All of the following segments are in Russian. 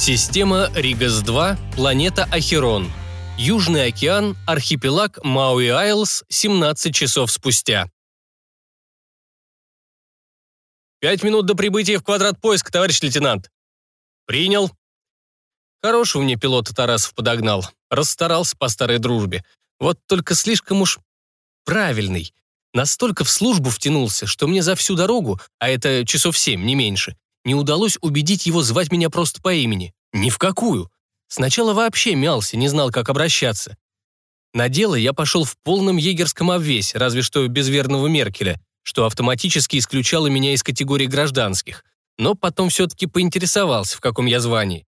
Система Ригас-2, планета Ахерон. Южный океан, архипелаг Мауи-Айлс, 17 часов спустя. «Пять минут до прибытия в квадрат поиска, товарищ лейтенант». «Принял». Хорошего мне пилота Тарасов подогнал. Расстарался по старой дружбе. Вот только слишком уж правильный. Настолько в службу втянулся, что мне за всю дорогу, а это часов семь, не меньше, не удалось убедить его звать меня просто по имени. Ни в какую. Сначала вообще мялся, не знал, как обращаться. На дело я пошел в полном егерском обвесе, разве что без верного Меркеля, что автоматически исключало меня из категории гражданских. Но потом все-таки поинтересовался, в каком я звании.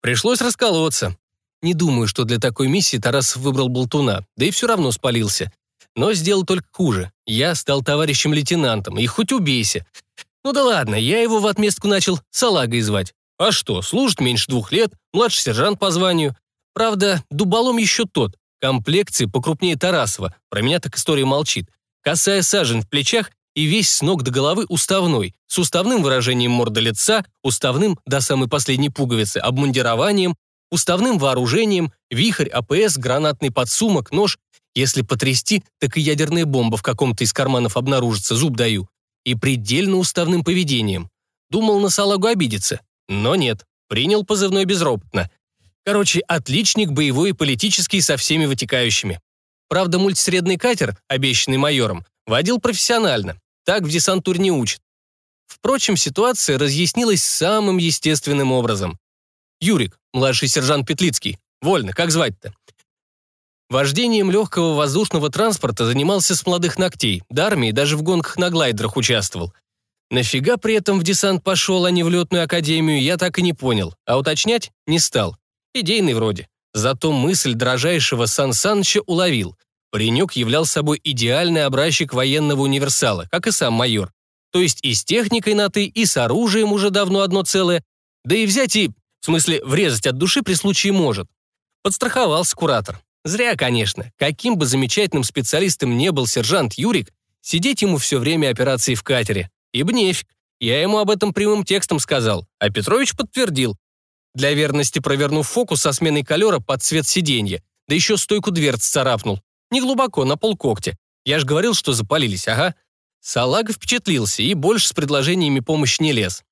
Пришлось расколоться. Не думаю, что для такой миссии Тарас выбрал болтуна, да и все равно спалился. Но сделал только хуже. Я стал товарищем лейтенантом, и хоть убейся. Ну да ладно, я его в отместку начал салагой звать. А что, служит меньше двух лет, младший сержант по званию. Правда, дуболом еще тот, комплекции покрупнее Тарасова, про меня так история молчит. Косая сажен в плечах и весь с ног до головы уставной, с уставным выражением морда лица, уставным до самой последней пуговицы, обмундированием, уставным вооружением, вихрь, АПС, гранатный подсумок, нож. Если потрясти, так и ядерная бомба в каком-то из карманов обнаружится, зуб даю. И предельно уставным поведением. Думал на салагу обидеться, но нет, принял позывной безропотно. Короче, отличник боевой и политический со всеми вытекающими. Правда, мультисредный катер, обещанный майором, водил профессионально. Так в десантуре не учат. Впрочем, ситуация разъяснилась самым естественным образом. Юрик, младший сержант Петлицкий. Вольно, как звать-то? Вождением легкого воздушного транспорта занимался с молодых ногтей, до армии даже в гонках на глайдерах участвовал. Нафига при этом в десант пошел, а не в летную академию, я так и не понял, а уточнять не стал. Идейный вроде. Зато мысль дрожайшего Сан Саныча уловил. Паренек являл собой идеальный образчик военного универсала, как и сам майор. То есть и с техникой на «ты», и с оружием уже давно одно целое. Да и взять и, в смысле, врезать от души при случае может. Подстраховался куратор. Зря, конечно. Каким бы замечательным специалистом не был сержант Юрик, сидеть ему все время операции в катере. Ибо нефиг. Я ему об этом прямым текстом сказал, а Петрович подтвердил. Для верности провернув фокус со сменой колера под цвет сиденья, да еще стойку дверц царапнул. Не глубоко, на полкогтя. Я ж говорил, что запалились, ага. Салага впечатлился и больше с предложениями помощи не лез.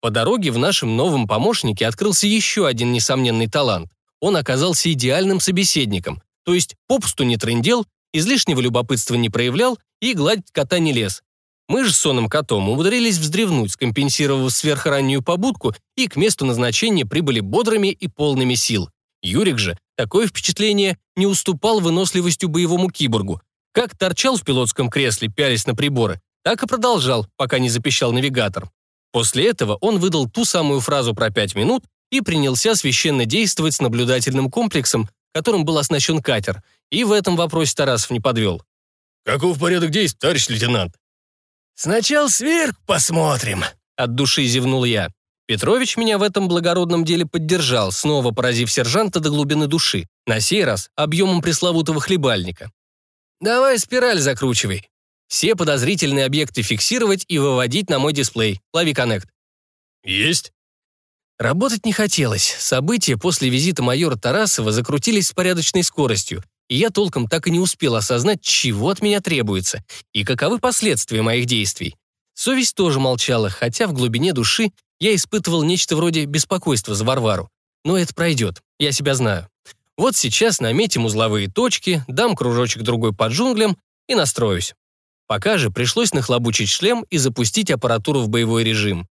По дороге в нашем новом помощнике открылся еще один несомненный талант. Он оказался идеальным собеседником, то есть попусту не трындел, излишнего любопытства не проявлял и гладить кота не лез. Мы же с сонным котом умудрились вздревнуть, скомпенсировав сверхраннюю побудку, и к месту назначения прибыли бодрыми и полными сил. Юрик же такое впечатление не уступал выносливостью боевому киборгу. Как торчал в пилотском кресле, пялись на приборы, так и продолжал, пока не запищал навигатор. После этого он выдал ту самую фразу про пять минут и принялся священно действовать с наблюдательным комплексом, которым был оснащен катер, и в этом вопросе Тарасов не подвел. «Каков порядок действий, товарищ лейтенант?» «Сначала сверх посмотрим», — от души зевнул я. Петрович меня в этом благородном деле поддержал, снова поразив сержанта до глубины души, на сей раз объемом пресловутого хлебальника. «Давай спираль закручивай. Все подозрительные объекты фиксировать и выводить на мой дисплей. Лови коннект». «Есть». Работать не хотелось. События после визита майора Тарасова закрутились с порядочной скоростью, я толком так и не успел осознать, чего от меня требуется и каковы последствия моих действий. Совесть тоже молчала, хотя в глубине души я испытывал нечто вроде беспокойства за Варвару. Но это пройдет, я себя знаю. Вот сейчас наметим узловые точки, дам кружочек другой под джунглям и настроюсь. Пока же пришлось нахлобучить шлем и запустить аппаратуру в боевой режим.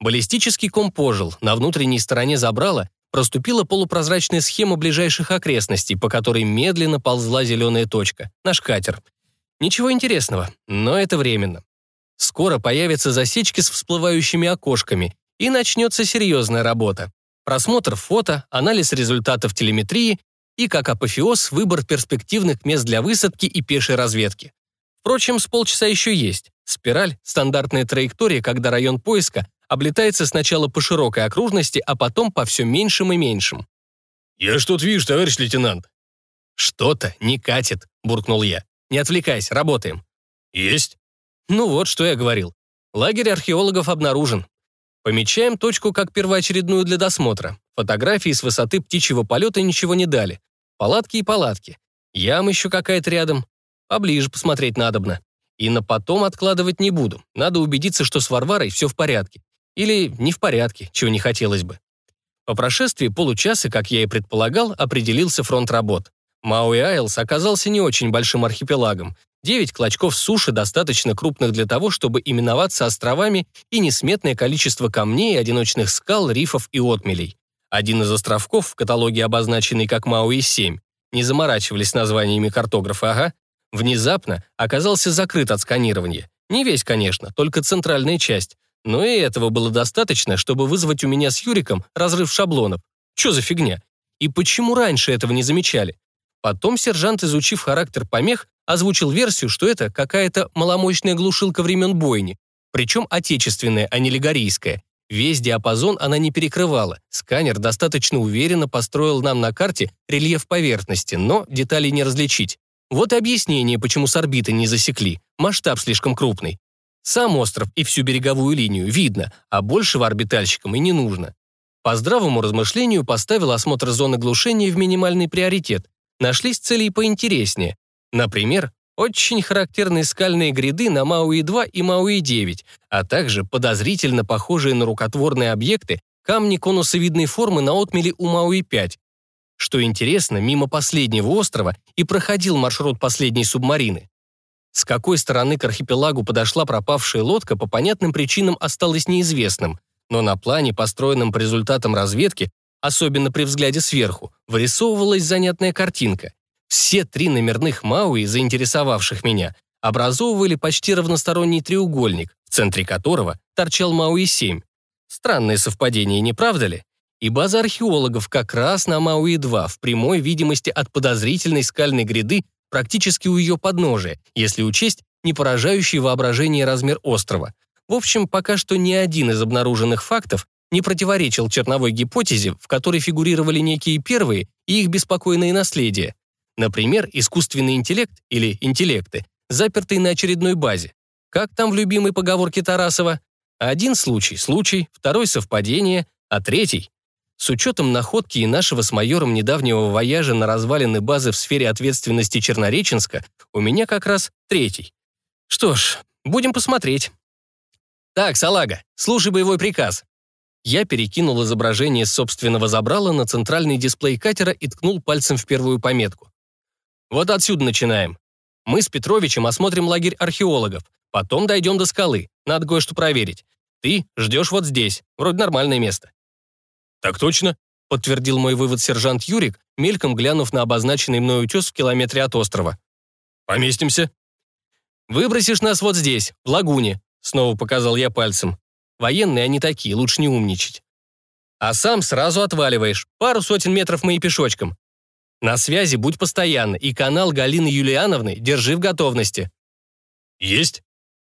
Баллистический ком пожил, на внутренней стороне забрала проступила полупрозрачная схема ближайших окрестностей, по которой медленно ползла зеленая точка. Наш катер. Ничего интересного, но это временно. Скоро появятся засечки с всплывающими окошками, и начнется серьезная работа. Просмотр фото, анализ результатов телеметрии и, как апофеоз, выбор перспективных мест для высадки и пешей разведки. Впрочем, с полчаса еще есть. Спираль — стандартная траектория, когда район поиска облетается сначала по широкой окружности, а потом по все меньшим и меньшим. «Я что-то вижу, товарищ лейтенант». «Что-то не катит», — буркнул я. «Не отвлекайся, работаем». «Есть». Ну вот, что я говорил. Лагерь археологов обнаружен. Помечаем точку как первоочередную для досмотра. Фотографии с высоты птичьего полета ничего не дали. Палатки и палатки. Ям еще какая-то рядом. Поближе посмотреть надобно. И на потом откладывать не буду. Надо убедиться, что с Варварой все в порядке. Или не в порядке, чего не хотелось бы. По прошествии получаса, как я и предполагал, определился фронт работ. Мауи Айлс оказался не очень большим архипелагом. Девять клочков суши достаточно крупных для того, чтобы именоваться островами и несметное количество камней, одиночных скал, рифов и отмелей. Один из островков, в каталоге обозначенный как Мауи-7, не заморачивались названиями картографа, ага, внезапно оказался закрыт от сканирования. Не весь, конечно, только центральная часть. Но и этого было достаточно, чтобы вызвать у меня с Юриком разрыв шаблонов. Что за фигня? И почему раньше этого не замечали? Потом сержант, изучив характер помех, озвучил версию, что это какая-то маломощная глушилка времен бойни, причем отечественная, а не легорийская. Весь диапазон она не перекрывала. Сканер достаточно уверенно построил нам на карте рельеф поверхности, но деталей не различить. Вот и объяснение, почему с орбиты не засекли. Масштаб слишком крупный. Сам остров и всю береговую линию видно, а большего орбитальщикам и не нужно. По здравому размышлению поставил осмотр зоны глушения в минимальный приоритет. Нашлись цели и поинтереснее. Например, очень характерные скальные гряды на Мауи-2 и Мауи-9, а также подозрительно похожие на рукотворные объекты камни конусовидной формы на отмеле у Мауи-5. Что интересно, мимо последнего острова и проходил маршрут последней субмарины. С какой стороны к архипелагу подошла пропавшая лодка, по понятным причинам осталось неизвестным, но на плане, построенном по результатам разведки, особенно при взгляде сверху, вырисовывалась занятная картинка. Все три номерных Мауи, заинтересовавших меня, образовывали почти равносторонний треугольник, в центре которого торчал Мауи-7. Странное совпадение, не правда ли? И база археологов как раз на Мауи-2 в прямой видимости от подозрительной скальной гряды практически у ее подножия, если учесть не поражающий воображение размер острова. В общем, пока что ни один из обнаруженных фактов не противоречил черновой гипотезе, в которой фигурировали некие первые и их беспокойные наследия. Например, искусственный интеллект или интеллекты, запертые на очередной базе. Как там в любимой поговорке Тарасова? Один случай – случай, второй – совпадение, а третий – с учетом находки и нашего с майором недавнего вояжа на развалины базы в сфере ответственности Чернореченска, у меня как раз третий. Что ж, будем посмотреть. Так, салага, слушай боевой приказ. Я перекинул изображение собственного забрала на центральный дисплей катера и ткнул пальцем в первую пометку. Вот отсюда начинаем. Мы с Петровичем осмотрим лагерь археологов. Потом дойдем до скалы. Надо кое-что проверить. Ты ждешь вот здесь. Вроде нормальное место». «Так точно», — подтвердил мой вывод сержант Юрик, мельком глянув на обозначенный мной утес в километре от острова. «Поместимся». «Выбросишь нас вот здесь, в лагуне», — снова показал я пальцем. «Военные они такие, лучше не умничать». «А сам сразу отваливаешь. Пару сотен метров мы и пешочком. На связи будь постоянно, и канал Галины Юлиановны держи в готовности». «Есть».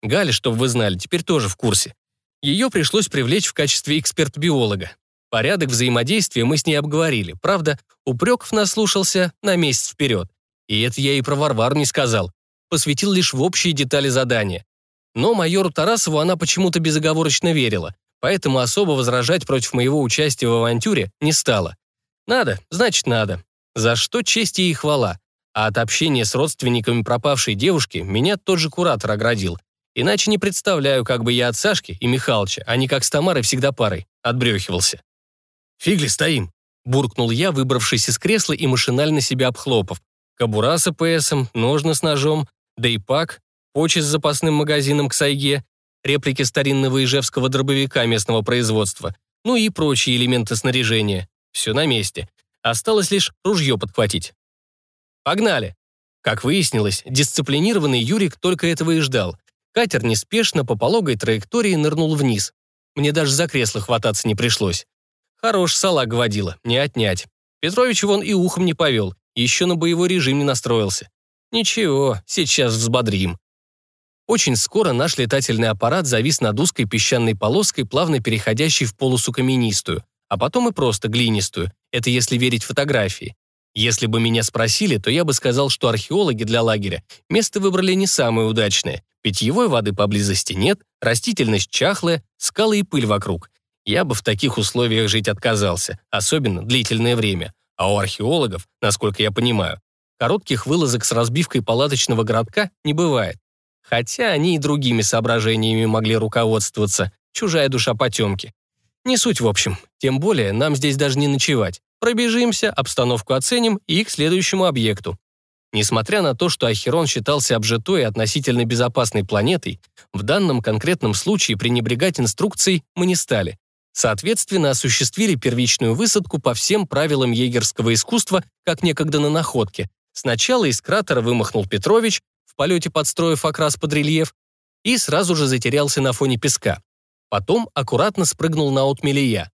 Галя, чтобы вы знали, теперь тоже в курсе. Ее пришлось привлечь в качестве эксперт-биолога. Порядок взаимодействия мы с ней обговорили. Правда, упреков наслушался на месяц вперед. И это я и про Варвару не сказал. Посвятил лишь в общие детали задания. Но майору Тарасову она почему-то безоговорочно верила, поэтому особо возражать против моего участия в авантюре не стала. Надо, значит надо. За что честь и хвала. А от общения с родственниками пропавшей девушки меня тот же куратор оградил. Иначе не представляю, как бы я от Сашки и Михалыча, а не как с Тамарой всегда парой, отбрехивался. «Фигли стоим», — буркнул я, выбравшись из кресла и машинально себя обхлопав. Кобура с АПСом, ножны с ножом, да и пак, почи с запасным магазином к сайге, реплики старинного ижевского дробовика местного производства, ну и прочие элементы снаряжения. Все на месте. Осталось лишь ружье подхватить. Погнали. Как выяснилось, дисциплинированный Юрик только этого и ждал. Катер неспешно по пологой траектории нырнул вниз. Мне даже за кресло хвататься не пришлось. Хорош салаг водила, не отнять. Петрович вон и ухом не повел, еще на боевой режим не настроился. Ничего, сейчас взбодрим. Очень скоро наш летательный аппарат завис над узкой песчаной полоской, плавно переходящей в полосу каменистую а потом и просто глинистую, это если верить фотографии. Если бы меня спросили, то я бы сказал, что археологи для лагеря место выбрали не самое удачное. Питьевой воды поблизости нет, растительность чахлая, скалы и пыль вокруг. Я бы в таких условиях жить отказался, особенно длительное время. А у археологов, насколько я понимаю, коротких вылазок с разбивкой палаточного городка не бывает. Хотя они и другими соображениями могли руководствоваться. Чужая душа потемки. Не суть в общем. Тем более, нам здесь даже не ночевать. Пробежимся, обстановку оценим и к следующему объекту. Несмотря на то, что Ахерон считался обжитой и относительно безопасной планетой, в данном конкретном случае пренебрегать инструкцией мы не стали. Соответственно, осуществили первичную высадку по всем правилам егерского искусства, как некогда на находке. Сначала из кратера вымахнул Петрович, в полете подстроив окрас под рельеф, и сразу же затерялся на фоне песка. Потом аккуратно спрыгнул на отмелия.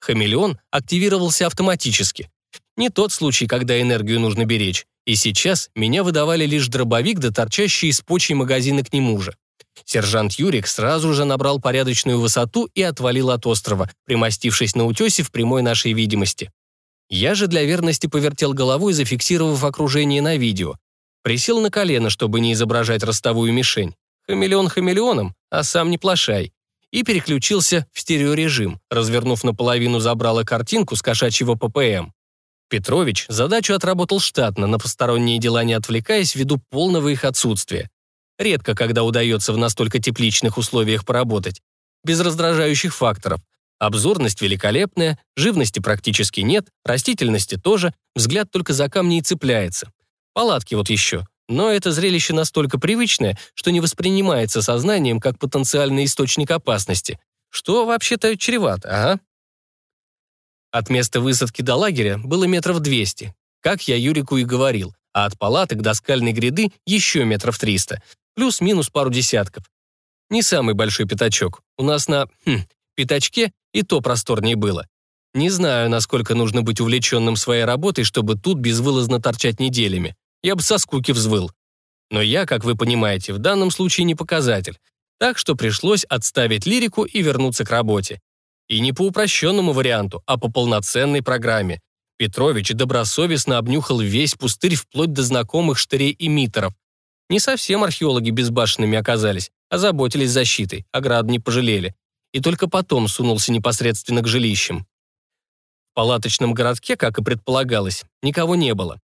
Хамелеон активировался автоматически. Не тот случай, когда энергию нужно беречь. И сейчас меня выдавали лишь дробовик да торчащий из почей магазина к нему же. Сержант Юрик сразу же набрал порядочную высоту и отвалил от острова, примостившись на утесе в прямой нашей видимости. Я же для верности повертел головой, зафиксировав окружение на видео. Присел на колено, чтобы не изображать ростовую мишень. Хамелеон хамелеоном, а сам не плашай. И переключился в стереорежим, развернув наполовину забрала картинку с кошачьего ППМ. Петрович задачу отработал штатно, на посторонние дела не отвлекаясь ввиду полного их отсутствия. Редко когда удается в настолько тепличных условиях поработать. Без раздражающих факторов. Обзорность великолепная, живности практически нет, растительности тоже, взгляд только за камни и цепляется. Палатки вот еще. Но это зрелище настолько привычное, что не воспринимается сознанием как потенциальный источник опасности. Что вообще-то чревато, ага. От места высадки до лагеря было метров 200, как я Юрику и говорил, а от палаток до скальной гряды еще метров 300, плюс-минус пару десятков. Не самый большой пятачок. У нас на хм, пятачке и то просторнее было. Не знаю, насколько нужно быть увлеченным своей работой, чтобы тут безвылазно торчать неделями. Я бы со скуки взвыл. Но я, как вы понимаете, в данном случае не показатель. Так что пришлось отставить лирику и вернуться к работе. И не по упрощенному варианту, а по полноценной программе. Петрович добросовестно обнюхал весь пустырь вплоть до знакомых штырей-эмиттеров. Не совсем археологи безбашенными оказались, а заботились защитой, оград не пожалели. И только потом сунулся непосредственно к жилищам. В палаточном городке, как и предполагалось, никого не было.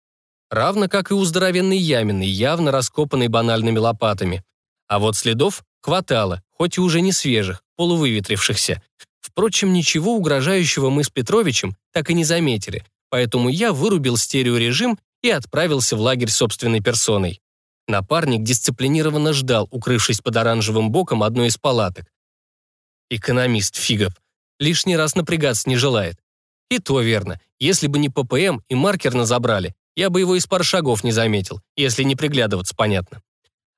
Равно как и у здоровенной ямины, явно раскопанной банальными лопатами. А вот следов хватало, хоть и уже не свежих, полувыветрившихся. Впрочем, ничего угрожающего мы с Петровичем так и не заметили, поэтому я вырубил стереорежим и отправился в лагерь собственной персоной. Напарник дисциплинированно ждал, укрывшись под оранжевым боком одной из палаток. Экономист Фигов. Лишний раз напрягаться не желает. И то верно. Если бы не ППМ и маркер забрали, я бы его из пары шагов не заметил, если не приглядываться, понятно.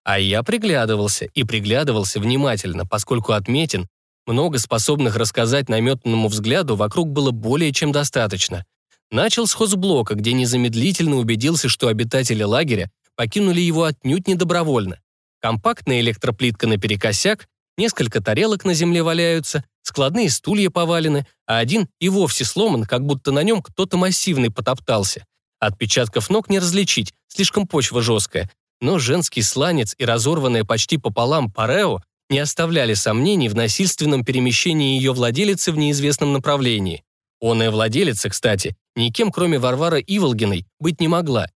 А я приглядывался, и приглядывался внимательно, поскольку отметен, много способных рассказать наметанному взгляду вокруг было более чем достаточно. Начал с хозблока, где незамедлительно убедился, что обитатели лагеря покинули его отнюдь недобровольно. Компактная электроплитка наперекосяк, несколько тарелок на земле валяются, складные стулья повалены, а один и вовсе сломан, как будто на нем кто-то массивный потоптался. Отпечатков ног не различить, слишком почва жесткая, но женский сланец и разорванное почти пополам парео не оставляли сомнений в насильственном перемещении ее владелицы в неизвестном направлении. Оная владелица, кстати, никем, кроме Варвары Иволгиной, быть не могла.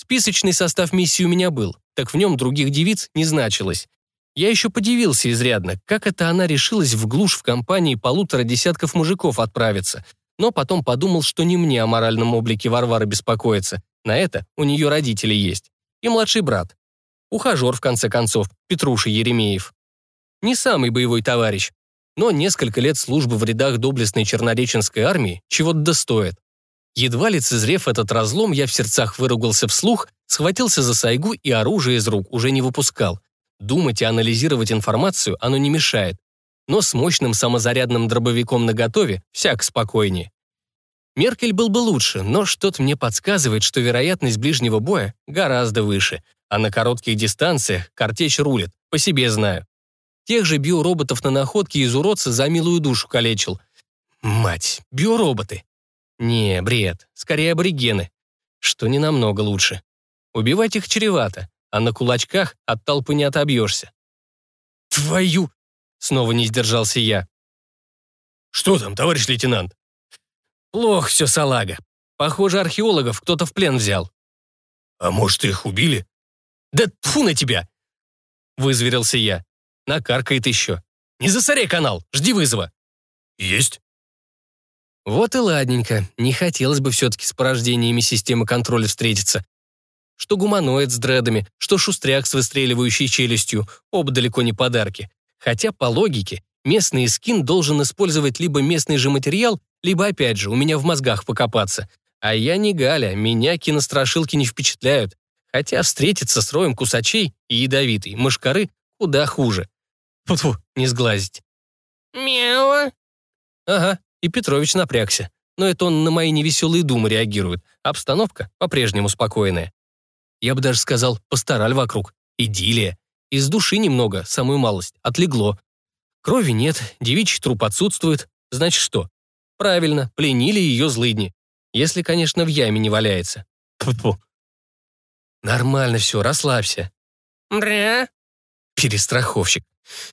Списочный состав миссии у меня был, так в нем других девиц не значилось. Я еще подивился изрядно, как это она решилась в глушь в компании полутора десятков мужиков отправиться, но потом подумал, что не мне о моральном облике Варвары беспокоиться. На это у нее родители есть. И младший брат. Ухажер, в конце концов, Петруша Еремеев. Не самый боевой товарищ, но несколько лет службы в рядах доблестной чернореченской армии чего-то достоит. Едва ли цезрев этот разлом, я в сердцах выругался вслух, схватился за сайгу и оружие из рук уже не выпускал. Думать и анализировать информацию оно не мешает. Но с мощным самозарядным дробовиком наготове всяк спокойнее. Меркель был бы лучше, но что-то мне подсказывает, что вероятность ближнего боя гораздо выше, а на коротких дистанциях картечь рулит, по себе знаю. Тех же биороботов на находке из уродца за милую душу калечил. Мать, биороботы. Не, бред, скорее аборигены. Что не намного лучше. Убивать их чревато, а на кулачках от толпы не отобьешься. «Твою!» — снова не сдержался я. Что там, товарищ лейтенант? Плохо все, салага. Похоже, археологов кто-то в плен взял. А может, их убили? Да тфу на тебя! Вызверился я. Накаркает еще. Не засоряй канал, жди вызова. Есть. Вот и ладненько. Не хотелось бы все-таки с порождениями системы контроля встретиться. Что гуманоид с дредами, что шустряк с выстреливающей челюстью. Оба далеко не подарки. Хотя, по логике, местный скин должен использовать либо местный же материал, либо, опять же, у меня в мозгах покопаться. А я не Галя, меня кинострашилки не впечатляют. Хотя встретиться с роем кусачей и ядовитой мышкары куда хуже. Фу-фу, не сглазить. «Мяу!» Ага, и Петрович напрягся. Но это он на мои невеселые думы реагирует. Обстановка по-прежнему спокойная. Я бы даже сказал, постараль вокруг. Идиллия. Из души немного, самую малость, отлегло. Крови нет, девичий труп отсутствует. Значит что? Правильно, пленили ее злыдни. Если, конечно, в яме не валяется. Тьфу-тьфу. Нормально все, расслабься. «Бря!» Перестраховщик.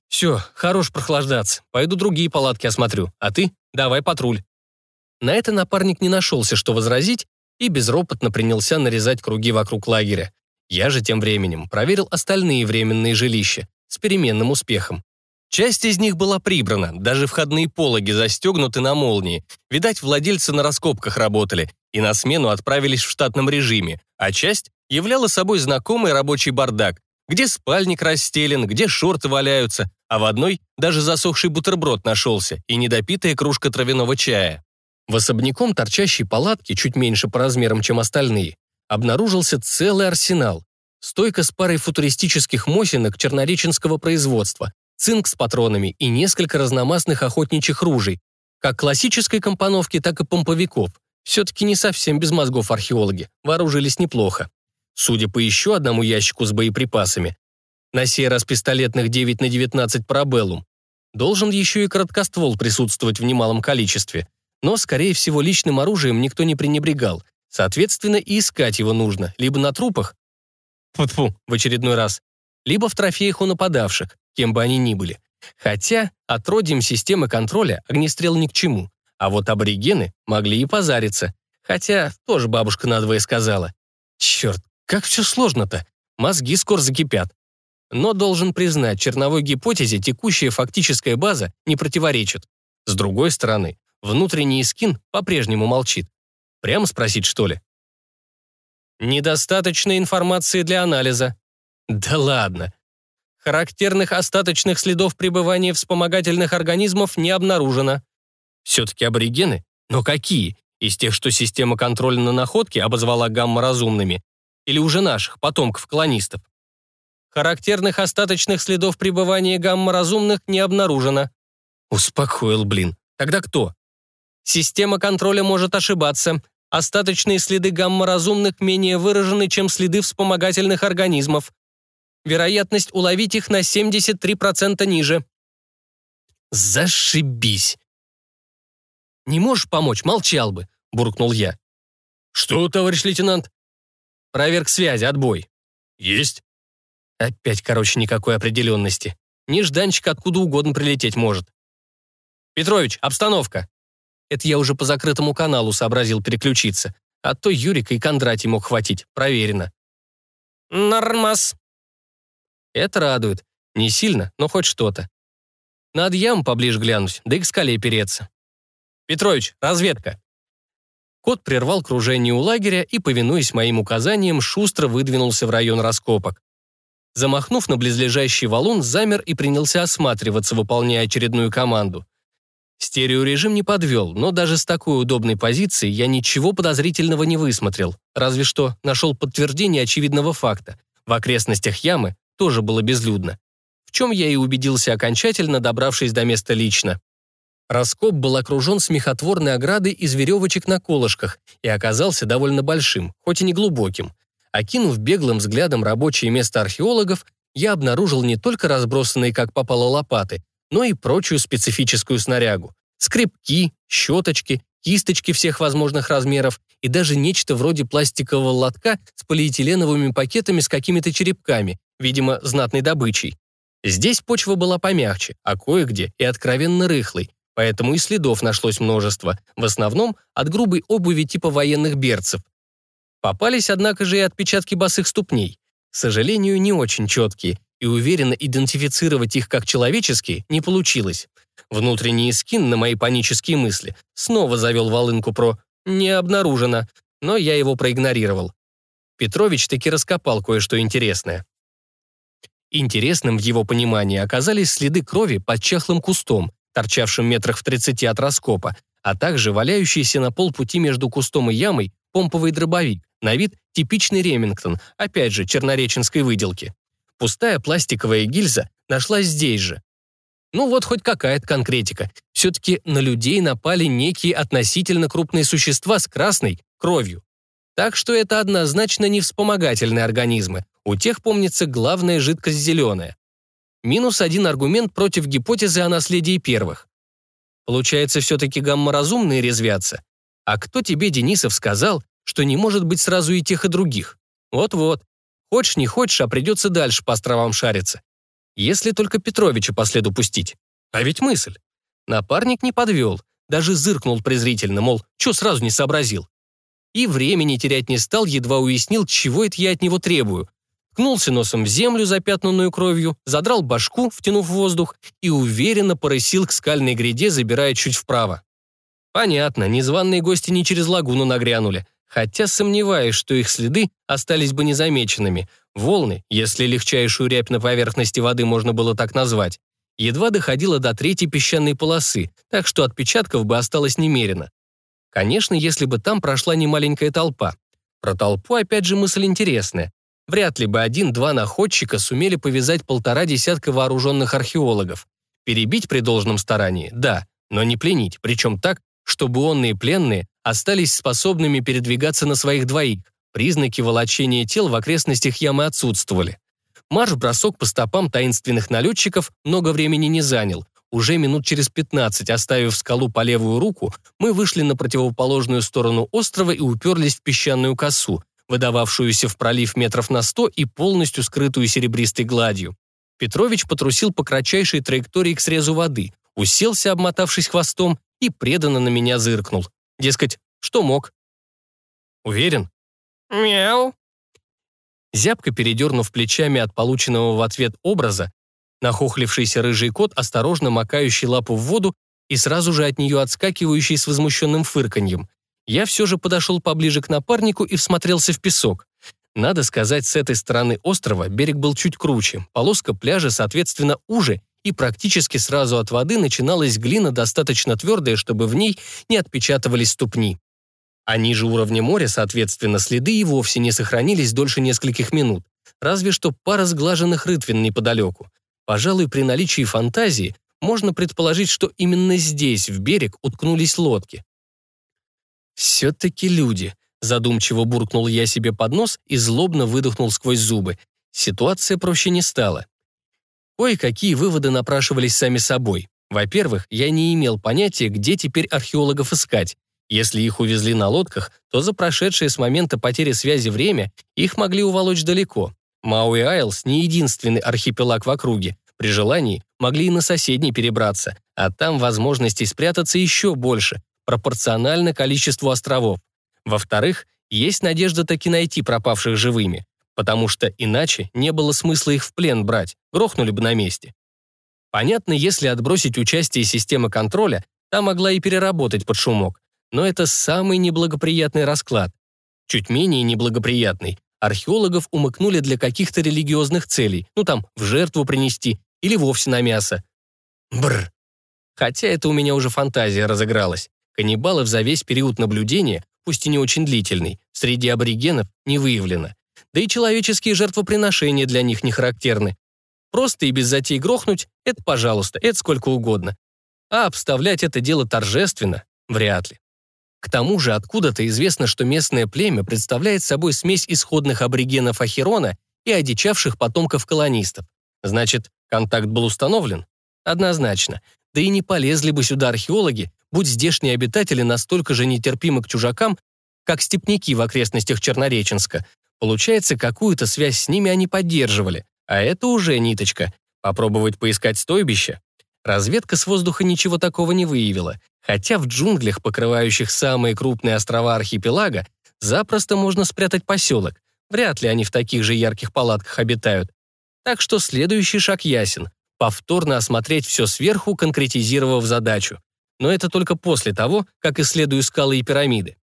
Все, хорош прохлаждаться. Пойду другие палатки осмотрю. А ты давай патруль. На это напарник не нашелся, что возразить, и безропотно принялся нарезать круги вокруг лагеря. Я же тем временем проверил остальные временные жилища с переменным успехом. Часть из них была прибрана, даже входные пологи застегнуты на молнии. Видать, владельцы на раскопках работали и на смену отправились в штатном режиме, а часть являла собой знакомый рабочий бардак, где спальник расстелен, где шорты валяются, а в одной даже засохший бутерброд нашелся и недопитая кружка травяного чая. В особняком торчащей палатке, чуть меньше по размерам, чем остальные, обнаружился целый арсенал. Стойка с парой футуристических мосинок чернореченского производства, цинк с патронами и несколько разномастных охотничьих ружей, как классической компоновки, так и помповиков. Все-таки не совсем без мозгов археологи, вооружились неплохо. Судя по еще одному ящику с боеприпасами, на сей раз пистолетных 9 на 19 парабеллум, должен еще и короткоствол присутствовать в немалом количестве. Но, скорее всего, личным оружием никто не пренебрегал. Соответственно, и искать его нужно либо на трупах, фу в очередной раз, либо в трофеях у нападавших, кем бы они ни были. Хотя отродьем системы контроля огнестрел ни к чему, а вот аборигены могли и позариться. Хотя тоже бабушка надвое сказала. Черт, как все сложно-то. Мозги скоро закипят. Но должен признать, черновой гипотезе текущая фактическая база не противоречит. С другой стороны, внутренний скин по-прежнему молчит. Прямо спросить, что ли? Недостаточно информации для анализа. Да ладно. Характерных остаточных следов пребывания вспомогательных организмов не обнаружено. Все-таки аборигены? Но какие? Из тех, что система контроля на находки обозвала гамма-разумными? Или уже наших, потомков-колонистов? Характерных остаточных следов пребывания гамма-разумных не обнаружено. Успокоил, блин. Тогда кто? Система контроля может ошибаться. Остаточные следы гамма-разумных менее выражены, чем следы вспомогательных организмов. Вероятность уловить их на 73% ниже. Зашибись. «Не можешь помочь, молчал бы», — буркнул я. Что, товарищ лейтенант? «Проверка связи, отбой». Есть. Опять, короче, никакой определенности. Нежданчик откуда угодно прилететь может. «Петрович, обстановка!» Это я уже по закрытому каналу сообразил переключиться. А то Юрика и Кондратий мог хватить, проверено. «Нормас!» Это радует. Не сильно, но хоть что-то. Надо яму поближе глянуть, да и к скале переться. «Петрович, разведка!» Кот прервал кружение у лагеря и, повинуясь моим указаниям, шустро выдвинулся в район раскопок. Замахнув на близлежащий валун, замер и принялся осматриваться, выполняя очередную команду. Стереорежим не подвел, но даже с такой удобной позиции я ничего подозрительного не высмотрел, разве что нашел подтверждение очевидного факта. В окрестностях ямы тоже было безлюдно. В чем я и убедился окончательно, добравшись до места лично. Раскоп был окружен смехотворной оградой из веревочек на колышках и оказался довольно большим, хоть и не глубоким. Окинув беглым взглядом рабочее место археологов, я обнаружил не только разбросанные как попало лопаты, но и прочую специфическую снарягу. Скребки, щеточки, кисточки всех возможных размеров и даже нечто вроде пластикового лотка с полиэтиленовыми пакетами с какими-то черепками, видимо, знатной добычей. Здесь почва была помягче, а кое-где и откровенно рыхлой, поэтому и следов нашлось множество, в основном от грубой обуви типа военных берцев. Попались, однако же, и отпечатки босых ступней. К сожалению, не очень четкие, и уверенно идентифицировать их как человеческие не получилось. Внутренний скин на мои панические мысли снова завел волынку про «не обнаружено», но я его проигнорировал. Петрович таки раскопал кое-что интересное. Интересным в его понимании оказались следы крови под чахлым кустом, торчавшим метрах в 30 от раскопа, а также валяющийся на полпути между кустом и ямой помповый дробовик, на вид типичный Ремингтон, опять же, чернореченской выделки. Пустая пластиковая гильза нашлась здесь же. Ну вот хоть какая-то конкретика. Все-таки на людей напали некие относительно крупные существа с красной кровью. Так что это однозначно не вспомогательные организмы. У тех, помнится, главная жидкость зеленая. Минус один аргумент против гипотезы о наследии первых. Получается, все-таки гамма-разумные резвятся. А кто тебе, Денисов, сказал, что не может быть сразу и тех, и других? Вот-вот. Хочешь, не хочешь, а придется дальше по островам шариться. Если только Петровича по следу пустить. А ведь мысль. Напарник не подвел, даже зыркнул презрительно, мол, что сразу не сообразил и времени терять не стал, едва уяснил, чего это я от него требую. Ткнулся носом в землю, запятнанную кровью, задрал башку, втянув воздух, и уверенно порысил к скальной гряде, забирая чуть вправо. Понятно, незваные гости не через лагуну нагрянули, хотя сомневаюсь, что их следы остались бы незамеченными. Волны, если легчайшую рябь на поверхности воды можно было так назвать, едва доходила до третьей песчаной полосы, так что отпечатков бы осталось немерено. Конечно, если бы там прошла немаленькая толпа. Про толпу опять же мысль интересная. Вряд ли бы один-два находчика сумели повязать полтора десятка вооруженных археологов. Перебить при должном старании – да, но не пленить, причем так, чтобы онные пленные остались способными передвигаться на своих двоих. Признаки волочения тел в окрестностях ямы отсутствовали. Марш-бросок по стопам таинственных налетчиков много времени не занял. Уже минут через 15, оставив скалу по левую руку, мы вышли на противоположную сторону острова и уперлись в песчаную косу, выдававшуюся в пролив метров на сто и полностью скрытую серебристой гладью. Петрович потрусил по кратчайшей траектории к срезу воды, уселся, обмотавшись хвостом, и преданно на меня зыркнул. Дескать, что мог? Уверен? Мяу. Зябко передернув плечами от полученного в ответ образа, Нахохлившийся рыжий кот, осторожно макающий лапу в воду и сразу же от нее отскакивающий с возмущенным фырканьем. Я все же подошел поближе к напарнику и всмотрелся в песок. Надо сказать, с этой стороны острова берег был чуть круче, полоска пляжа, соответственно, уже, и практически сразу от воды начиналась глина достаточно твердая, чтобы в ней не отпечатывались ступни. А ниже уровня моря, соответственно, следы и вовсе не сохранились дольше нескольких минут, разве что пара сглаженных рытвин неподалеку. Пожалуй, при наличии фантазии можно предположить, что именно здесь, в берег, уткнулись лодки. «Все-таки люди», — задумчиво буркнул я себе под нос и злобно выдохнул сквозь зубы. Ситуация проще не стала. Кое-какие выводы напрашивались сами собой. Во-первых, я не имел понятия, где теперь археологов искать. Если их увезли на лодках, то за прошедшее с момента потери связи время их могли уволочь далеко. Мауи Айлс не единственный архипелаг в округе. При желании могли и на соседний перебраться, а там возможностей спрятаться еще больше, пропорционально количеству островов. Во-вторых, есть надежда таки найти пропавших живыми, потому что иначе не было смысла их в плен брать, грохнули бы на месте. Понятно, если отбросить участие системы контроля, та могла и переработать под шумок, но это самый неблагоприятный расклад. Чуть менее неблагоприятный археологов умыкнули для каких-то религиозных целей, ну там, в жертву принести или вовсе на мясо. Бр. Хотя это у меня уже фантазия разыгралась. Каннибалов за весь период наблюдения, пусть и не очень длительный, среди аборигенов не выявлено. Да и человеческие жертвоприношения для них не характерны. Просто и без затей грохнуть – это пожалуйста, это сколько угодно. А обставлять это дело торжественно – вряд ли. К тому же откуда-то известно, что местное племя представляет собой смесь исходных аборигенов Ахерона и одичавших потомков колонистов. Значит, контакт был установлен? Однозначно. Да и не полезли бы сюда археологи, будь здешние обитатели настолько же нетерпимы к чужакам, как степняки в окрестностях Чернореченска. Получается, какую-то связь с ними они поддерживали. А это уже ниточка. Попробовать поискать стойбище? Разведка с воздуха ничего такого не выявила, хотя в джунглях, покрывающих самые крупные острова архипелага, запросто можно спрятать поселок. Вряд ли они в таких же ярких палатках обитают. Так что следующий шаг ясен — повторно осмотреть все сверху, конкретизировав задачу. Но это только после того, как исследую скалы и пирамиды.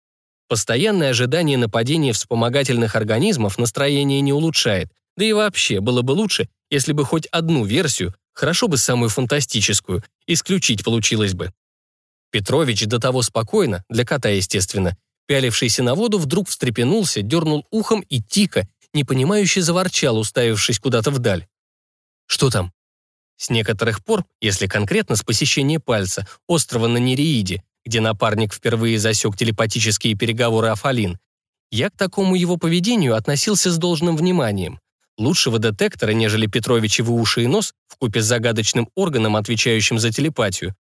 Постоянное ожидание нападения вспомогательных организмов настроение не улучшает, да и вообще было бы лучше, если бы хоть одну версию, хорошо бы самую фантастическую, исключить получилось бы. Петрович до того спокойно, для кота естественно, пялившийся на воду, вдруг встрепенулся, дернул ухом и тихо, непонимающе заворчал, уставившись куда-то вдаль. «Что там?» С некоторых пор, если конкретно с посещения пальца, острова на Нереиде, где напарник впервые засек телепатические переговоры Афалин, я к такому его поведению относился с должным вниманием. Лучшего детектора, нежели Петровичевы уши и нос, вкупе с загадочным органом, отвечающим за телепатию.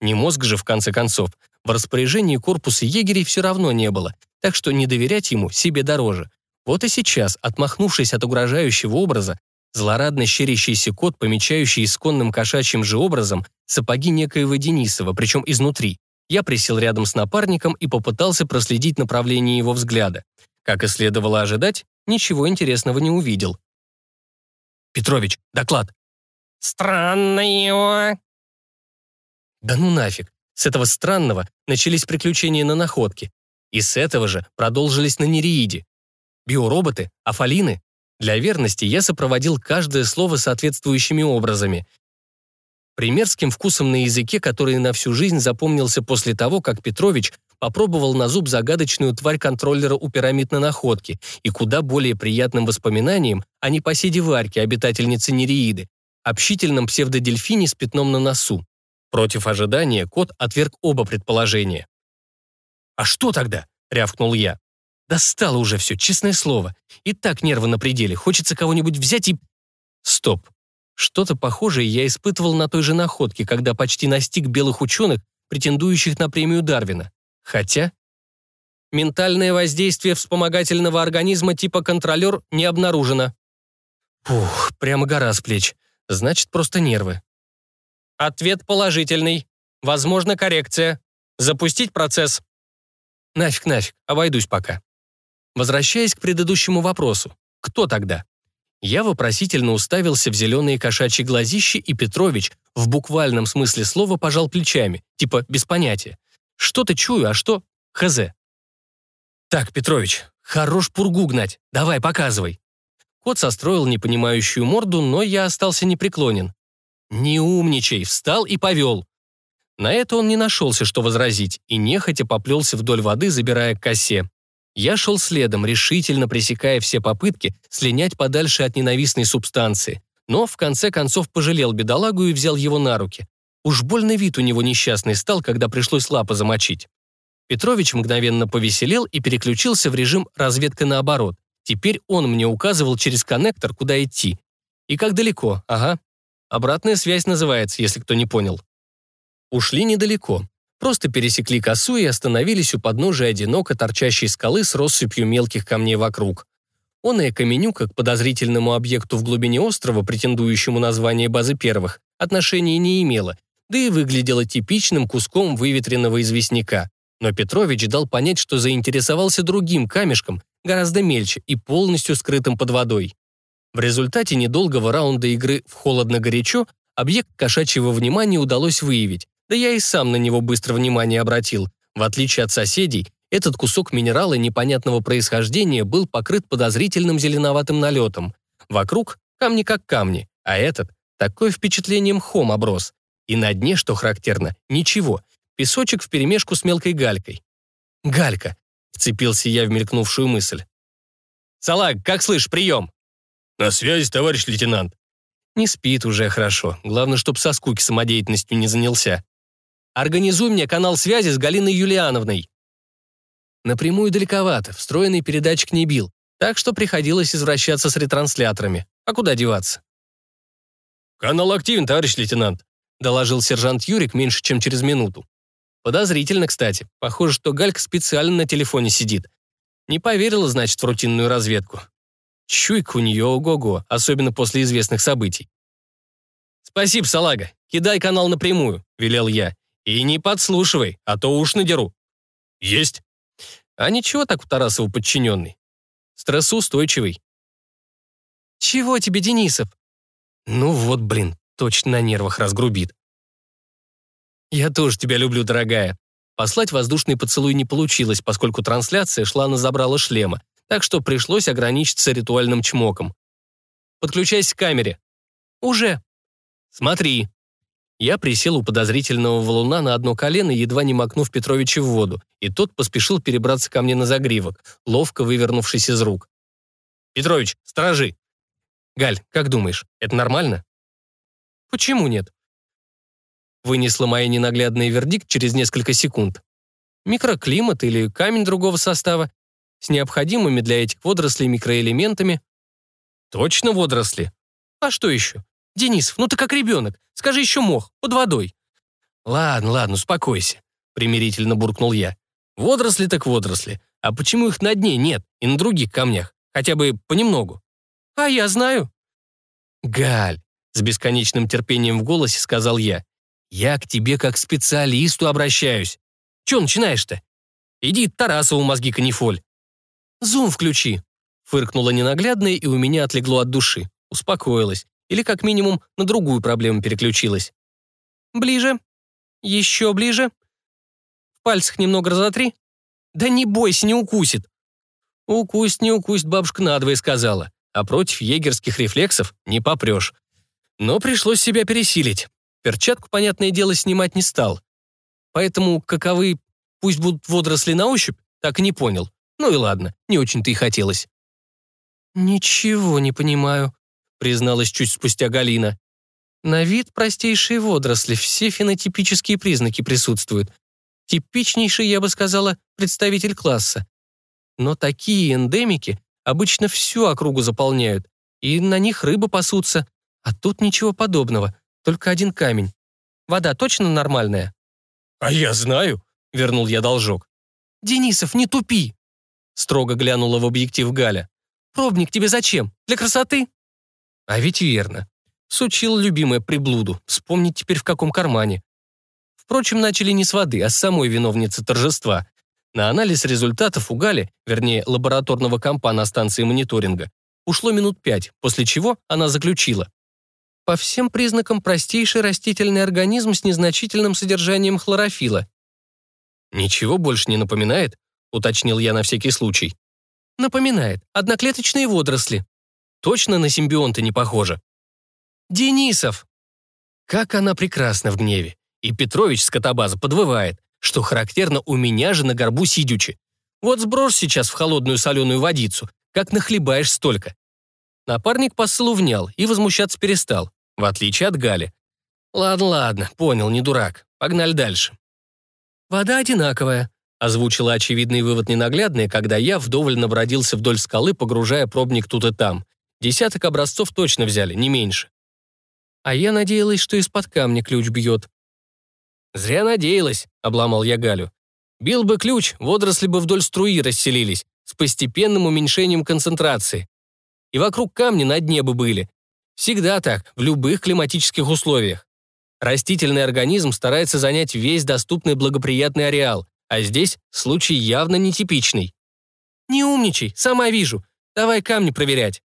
Не мозг же, в конце концов. В распоряжении корпуса егерей все равно не было, так что не доверять ему себе дороже. Вот и сейчас, отмахнувшись от угрожающего образа, злорадно щерящийся кот, помечающий исконным кошачьим же образом сапоги некоего Денисова, причем изнутри. Я присел рядом с напарником и попытался проследить направление его взгляда. Как и следовало ожидать, ничего интересного не увидел. «Петрович, доклад!» «Странно его!» Да ну нафиг. С этого странного начались приключения на находке. И с этого же продолжились на Нереиде. Биороботы, афалины. Для верности я сопроводил каждое слово соответствующими образами примерским вкусом на языке, который на всю жизнь запомнился после того, как Петрович попробовал на зуб загадочную тварь контроллера у пирамид на находке и куда более приятным воспоминанием о непоседе Варьке, обитательнице Нереиды, общительном псевдодельфине с пятном на носу. Против ожидания кот отверг оба предположения. «А что тогда?» — рявкнул я. «Достало уже все, честное слово. И так нервы на пределе, хочется кого-нибудь взять и...» Стоп. Что-то похожее я испытывал на той же находке, когда почти настиг белых ученых, претендующих на премию Дарвина. Хотя... Ментальное воздействие вспомогательного организма типа контролер не обнаружено. Ух, прямо гора с плеч. Значит, просто нервы. Ответ положительный. Возможно, коррекция. Запустить процесс. Нафиг, нафиг, обойдусь пока. Возвращаясь к предыдущему вопросу. Кто тогда? Я вопросительно уставился в зеленые кошачьи глазищи, и Петрович в буквальном смысле слова пожал плечами, типа без понятия. Что-то чую, а что? Хз. Так, Петрович, хорош пургу гнать, давай, показывай. Кот состроил непонимающую морду, но я остался непреклонен. «Не умничай!» Встал и повел. На это он не нашелся, что возразить, и нехотя поплелся вдоль воды, забирая к косе. Я шел следом, решительно пресекая все попытки слинять подальше от ненавистной субстанции, но в конце концов пожалел бедолагу и взял его на руки. Уж больно вид у него несчастный стал, когда пришлось лапы замочить. Петрович мгновенно повеселел и переключился в режим разведка наоборот. Теперь он мне указывал через коннектор, куда идти. И как далеко, ага. Обратная связь называется, если кто не понял. Ушли недалеко. Просто пересекли косу и остановились у подножия одиноко торчащей скалы с россыпью мелких камней вокруг. Он и Каменюка к подозрительному объекту в глубине острова, претендующему на звание базы первых, отношения не имела, да и выглядела типичным куском выветренного известняка. Но Петрович дал понять, что заинтересовался другим камешком, гораздо мельче и полностью скрытым под водой. В результате недолгого раунда игры в холодно-горячо объект кошачьего внимания удалось выявить, да я и сам на него быстро внимание обратил. В отличие от соседей, этот кусок минерала непонятного происхождения был покрыт подозрительным зеленоватым налетом. Вокруг камни как камни, а этот такое впечатлением хом оброс. И на дне, что характерно, ничего. Песочек вперемешку с мелкой галькой. «Галька!» — вцепился я в мелькнувшую мысль. «Салаг, как слышь, прием?» «На связи, товарищ лейтенант». Не спит уже хорошо. Главное, чтоб со скуки самодеятельностью не занялся. Организуй мне канал связи с Галиной Юлиановной». Напрямую далековато, встроенный передатчик не бил, так что приходилось извращаться с ретрансляторами. А куда деваться? «Канал активен, товарищ лейтенант», — доложил сержант Юрик меньше, чем через минуту. Подозрительно, кстати. Похоже, что Галька специально на телефоне сидит. Не поверила, значит, в рутинную разведку. Чуйка у нее ого-го, особенно после известных событий. «Спасибо, салага. Кидай канал напрямую», — велел я. «И не подслушивай, а то уж надеру». «Есть». А ничего так у Тарасова подчиненный. Стрессоустойчивый. «Чего тебе, Денисов?» «Ну вот, блин, точно на нервах разгрубит». «Я тоже тебя люблю, дорогая». Послать воздушный поцелуй не получилось, поскольку трансляция шла на забрало шлема, так что пришлось ограничиться ритуальным чмоком. «Подключайся к камере». «Уже». «Смотри». Я присел у подозрительного валуна на одно колено, едва не макнув Петровича в воду, и тот поспешил перебраться ко мне на загривок, ловко вывернувшись из рук. «Петрович, сторожи!» «Галь, как думаешь, это нормально?» «Почему нет?» Вынесла моя ненаглядный вердикт через несколько секунд. Микроклимат или камень другого состава с необходимыми для этих водорослей микроэлементами. Точно водоросли? А что еще? Денисов, ну ты как ребенок. Скажи еще мох, под водой. Ладно, ладно, успокойся, примирительно буркнул я. Водоросли так водоросли. А почему их на дне нет и на других камнях? Хотя бы понемногу. А я знаю. Галь, с бесконечным терпением в голосе сказал я. Я к тебе как к специалисту обращаюсь. Че начинаешь-то? Иди Тарасову мозги канифоль. Зум включи. Фыркнула ненаглядная, и у меня отлегло от души. Успокоилась или как минимум на другую проблему переключилась. Ближе. Еще ближе. В пальцах немного разотри. Да не бойся, не укусит. Укусит, не укусит, бабушка надвое сказала. А против егерских рефлексов не попрешь. Но пришлось себя пересилить. Перчатку, понятное дело, снимать не стал. Поэтому каковы пусть будут водоросли на ощупь, так и не понял. Ну и ладно, не очень-то и хотелось. «Ничего не понимаю», призналась чуть спустя Галина. На вид простейшие водоросли, все фенотипические признаки присутствуют. Типичнейший, я бы сказала, представитель класса. Но такие эндемики обычно всю округу заполняют, и на них рыбы пасутся. А тут ничего подобного, только один камень. Вода точно нормальная? «А я знаю», — вернул я должок. «Денисов, не тупи!» Строго глянула в объектив Галя. «Пробник тебе зачем? Для красоты?» А ведь верно. Сучил любимая приблуду. Вспомнить теперь в каком кармане. Впрочем, начали не с воды, а с самой виновницы торжества. На анализ результатов у Гали, вернее, лабораторного компа на станции мониторинга, ушло минут пять, после чего она заключила. По всем признакам простейший растительный организм с незначительным содержанием хлорофила. «Ничего больше не напоминает?» — уточнил я на всякий случай. «Напоминает. Одноклеточные водоросли. Точно на симбионта не похожа. Денисов! Как она прекрасна в гневе. И Петрович с Котобаза подвывает, что характерно у меня же на горбу сидючи. Вот сбрось сейчас в холодную соленую водицу, как нахлебаешь столько. Напарник посылу внял и возмущаться перестал, в отличие от Гали. Ладно, ладно, понял, не дурак. Погнали дальше. Вода одинаковая, озвучила очевидный вывод ненаглядный, когда я вдоволь набродился вдоль скалы, погружая пробник тут и там. Десяток образцов точно взяли, не меньше. А я надеялась, что из-под камня ключ бьет. «Зря надеялась», — обломал я Галю. «Бил бы ключ, водоросли бы вдоль струи расселились, с постепенным уменьшением концентрации. И вокруг камня на дне бы были. Всегда так, в любых климатических условиях. Растительный организм старается занять весь доступный благоприятный ареал, а здесь случай явно нетипичный. «Не умничай, сама вижу. Давай камни проверять».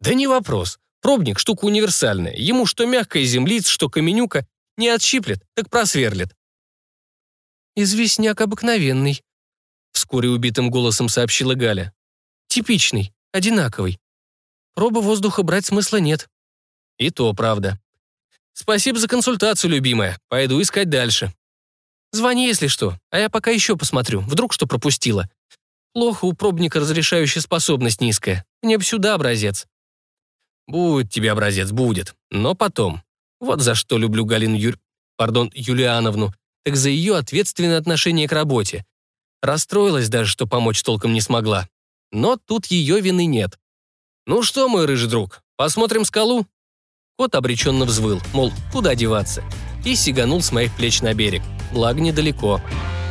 Да не вопрос. Пробник — штука универсальная. Ему что мягкая землица, что каменюка. Не отщиплет, так просверлит. «Известняк обыкновенный», — вскоре убитым голосом сообщила Галя. «Типичный, одинаковый. Пробы воздуха брать смысла нет». «И то правда. Спасибо за консультацию, любимая. Пойду искать дальше». «Звони, если что, а я пока еще посмотрю. Вдруг что пропустила. Плохо у пробника разрешающая способность низкая. Мне бы сюда образец». Будет тебе образец, будет. Но потом. Вот за что люблю Галину Юр... Пардон, Юлиановну. Так за ее ответственное отношение к работе. Расстроилась даже, что помочь толком не смогла. Но тут ее вины нет. «Ну что, мой рыжий друг, посмотрим скалу?» Кот обреченно взвыл, мол, куда деваться, и сиганул с моих плеч на берег. Благо, недалеко. «Благо, недалеко».